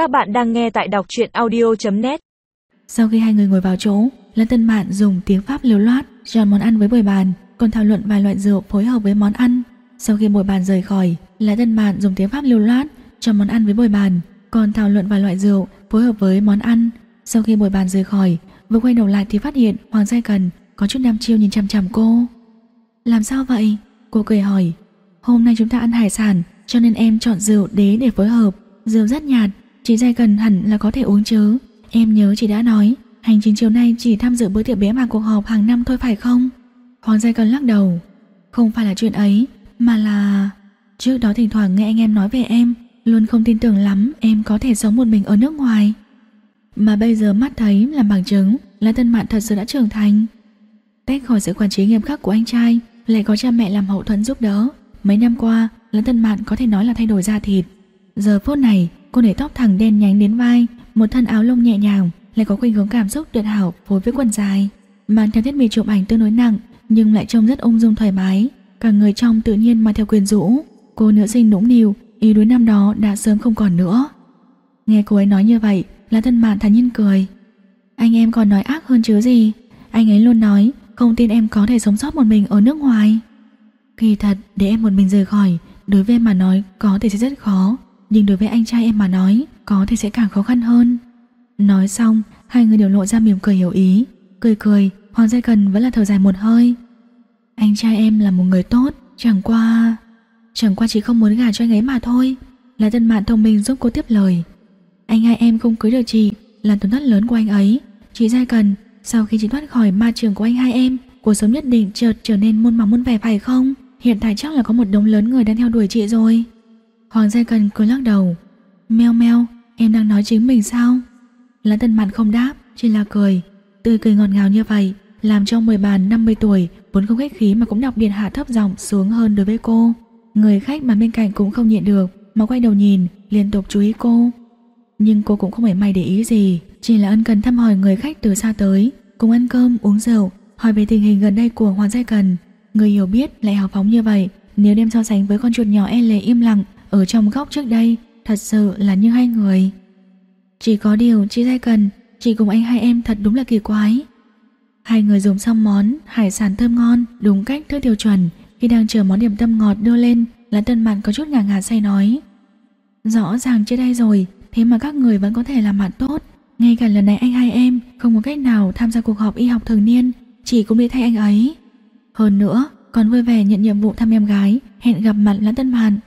Các bạn đang nghe tại đọc truyện audio.net Sau khi hai người ngồi vào chỗ, Lân Tân Mạn dùng tiếng Pháp liều loát chọn món ăn với bồi bàn, còn thảo luận vài loại rượu phối hợp với món ăn. Sau khi bồi bàn rời khỏi, Lân Tân Mạn dùng tiếng Pháp liều loát chọn món ăn với bồi bàn, còn thảo luận vài loại rượu phối hợp với món ăn. Sau khi bồi bàn rời khỏi, vừa quay đầu lại thì phát hiện Hoàng Giai Cần có chút nam chiêu nhìn chằm chằm cô. Làm sao vậy? Cô cười hỏi. Hôm nay chúng ta ăn hải sản, cho nên em chọn rượu đế để phối hợp. Rượu rất nhạt, chị dài gần hẳn là có thể uống chứ. Em nhớ chị đã nói, hành trình chiều nay chỉ tham dự bữa tiệc bế mạc cuộc họp hàng năm thôi phải không? Hoàng Giai Cần lắc đầu. Không phải là chuyện ấy, mà là... Trước đó thỉnh thoảng nghe anh em nói về em, luôn không tin tưởng lắm em có thể sống một mình ở nước ngoài. Mà bây giờ mắt thấy làm bằng chứng là tân mạn thật sự đã trưởng thành. Tách khỏi sự quản chế nghiêm khắc của anh trai, lại có cha mẹ làm hậu thuẫn giúp đỡ. Mấy năm qua, Lân Tân Mạn có thể nói là thay đổi da thịt. Giờ phút này, cô để tóc thẳng đen nhánh đến vai, một thân áo lông nhẹ nhàng, lại có khuynh hướng cảm xúc tuyệt hảo phối với quần dài. Mang theo thiết bị chụp ảnh tương đối nặng, nhưng lại trông rất ung dung thoải mái. Cả người trong tự nhiên mà theo quyền rũ. Cô nữ sinh nũng nịu, ý đuối năm đó đã sớm không còn nữa. Nghe cô ấy nói như vậy, là thân Mạn thản nhiên cười. Anh em còn nói ác hơn chứ gì? Anh ấy luôn nói không tin em có thể sống sót một mình ở nước ngoài. Kỳ thật, để em một mình rời khỏi, đối với em mà nói có thể sẽ rất khó, nhưng đối với anh trai em mà nói có thể sẽ càng khó khăn hơn. Nói xong, hai người đều lộ ra mỉm cười hiểu ý. Cười cười, Hoàng gia Cần vẫn là thở dài một hơi. Anh trai em là một người tốt, chẳng qua... Chẳng qua chỉ không muốn gả cho anh ấy mà thôi. Là dân mạng thông minh giúp cô tiếp lời. Anh hai em không cưới được chị là tổn thất lớn của anh ấy. Chị gia Cần, sau khi chị thoát khỏi ma trường của anh hai em, cuộc sống nhất định chợt trở nên muôn màu muôn vẻ phải không? Hiện tại chắc là có một đống lớn người đang theo đuổi chị rồi Hoàng Giai Cần cười lắc đầu. Meo meo, Em đang nói chính mình sao? Lãn tân mặt không đáp, Chỉ là cười. Tươi cười ngọt ngào như vậy, Làm cho mười bàn 50 tuổi Vốn không khách khí mà cũng đặc biệt hạ thấp giọng xuống hơn đối với cô. Người khách mà bên cạnh cũng không nhịn được, Mà quay đầu nhìn, Liên tục chú ý cô. Nhưng cô cũng không phải may để ý gì, Chỉ là ân cần thăm hỏi người khách từ xa tới. Cùng ăn cơm, uống rượu, Hỏi về tình hình gần đây của Hoàng Giai Cần. Người hiểu biết lại hào phóng như vậy, Nếu đem so sánh với con chuột nhỏ e lệ im lặng ở trong góc trước đây Thật sự là như hai người. Chỉ có điều chị Giai Cần Chị cùng anh hai em thật đúng là kỳ quái. Hai người dùng xong món hải sản thơm ngon Đúng cách thức tiêu chuẩn. Khi đang chờ món điểm tâm ngọt đưa lên Là tân bạn có chút ngả ngả say nói. Rõ ràng chưa đây rồi Thế mà các người vẫn có thể làm bạn tốt. Ngay cả lần này anh hai em Không có cách nào tham gia cuộc họp y học thường niên Chị cũng đi thay anh ấy. Hơn nữa, còn vui vẻ nhận nhiệm vụ thăm em gái, hẹn gặp mặt lãn tân mạn.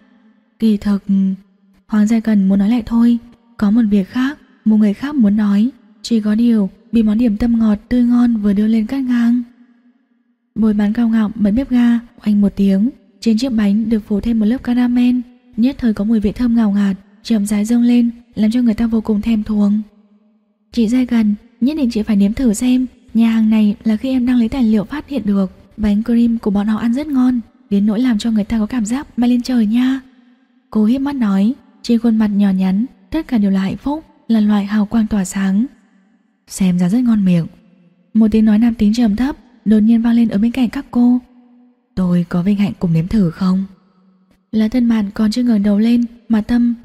Kỳ thực... Hoàng Gia Cần muốn nói lại thôi, có một việc khác, một người khác muốn nói. Chỉ có điều, bị món điểm tâm ngọt tươi ngon vừa đưa lên cắt ngang. Bồi bán cao ngọng bật bếp ga, oanh một tiếng. Trên chiếc bánh được phủ thêm một lớp caramel, nhất thời có mùi vị thơm ngào ngạt, chậm rãi dâng lên, làm cho người ta vô cùng thèm thuồng. Chị Gia Cần, nhất định chị phải nếm thử xem, nhà hàng này là khi em đang lấy tài liệu phát hiện được. Bánh cream của bọn họ ăn rất ngon Đến nỗi làm cho người ta có cảm giác bay lên trời nha Cô hiếp mắt nói. Trên khuôn mặt nhỏ nhắn Tất cả đều là hạnh phúc Là loại hào quang tỏa sáng. Xem ra rất ngon miệng. Một tiếng nói nam tính trầm thấp Đột nhiên vang lên ở bên cạnh các cô. Tôi có vinh hạnh cùng nếm thử không? Lá thân mạn còn chưa ngẩng đầu lên Mà tâm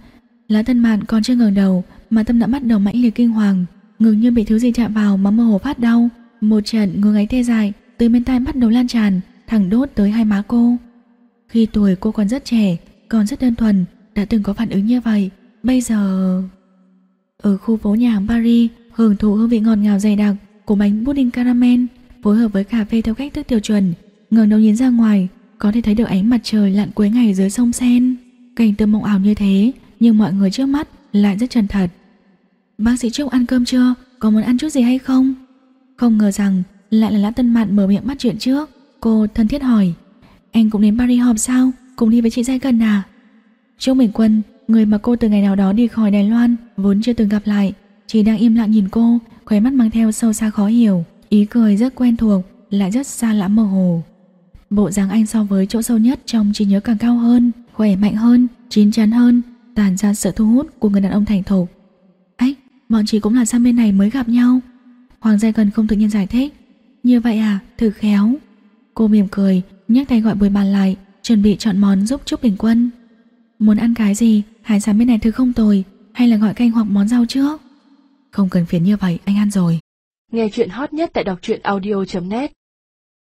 Lá thân mạn còn chưa ngẩng đầu Mà tâm đã bắt đầu mãnh liệt kinh hoàng Ngừng như bị thứ gì chạm vào mà mơ hồ phát đau. Một trận ngứa ngáy tê dài từ bên tai bắt đầu lan tràn, thẳng đốt tới hai má cô. Khi tuổi cô còn rất trẻ, còn rất đơn thuần, đã từng có phản ứng như vậy. Bây giờ... Ở khu phố nhà hàng Paris, hưởng thụ hương vị ngọt ngào dày đặc của bánh pudding caramel phối hợp với cà phê theo cách thức tiêu chuẩn. ngẩng đầu nhìn ra ngoài, có thể thấy được ánh mặt trời lặn cuối ngày dưới sông Sen. Cảnh tượng mộng ảo như thế, nhưng mọi người trước mắt lại rất chân thật. Bác sĩ Trúc ăn cơm chưa? Có muốn ăn chút gì hay không? Không ngờ rằng lại là Lã Tân Mạn mở miệng bắt chuyện trước Cô thân thiết hỏi Anh cũng đến Paris họp sao Cùng đi với chị Giai Cần à? Trúc Bình Quân Người mà cô từ ngày nào đó đi khỏi Đài Loan Vốn chưa từng gặp lại. Chỉ đang im lặng nhìn cô Khóe mắt mang theo sâu xa khó hiểu. Ý cười rất quen thuộc Lại rất xa lạ mơ hồ. Bộ dáng anh so với chỗ sâu nhất trong trí nhớ càng cao hơn Khỏe mạnh hơn Chín chắn hơn Tàn ra sự thu hút của người đàn ông thành thục. Ách Bọn chị cũng là sang bên này mới gặp nhau. Hoàng Giai Cần không tự nhiên giải thích. Như vậy à, thử khéo. Cô mỉm cười, nhấc tay gọi bồi bàn lại, chuẩn bị chọn món giúp Trúc Bình Quân. Muốn ăn cái gì, hải sản bên này thứ không tồi, hay là gọi canh hoặc món rau trước? Không cần phiền như vậy, anh ăn rồi. Nghe chuyện hot nhất tại đọc truyện audio.net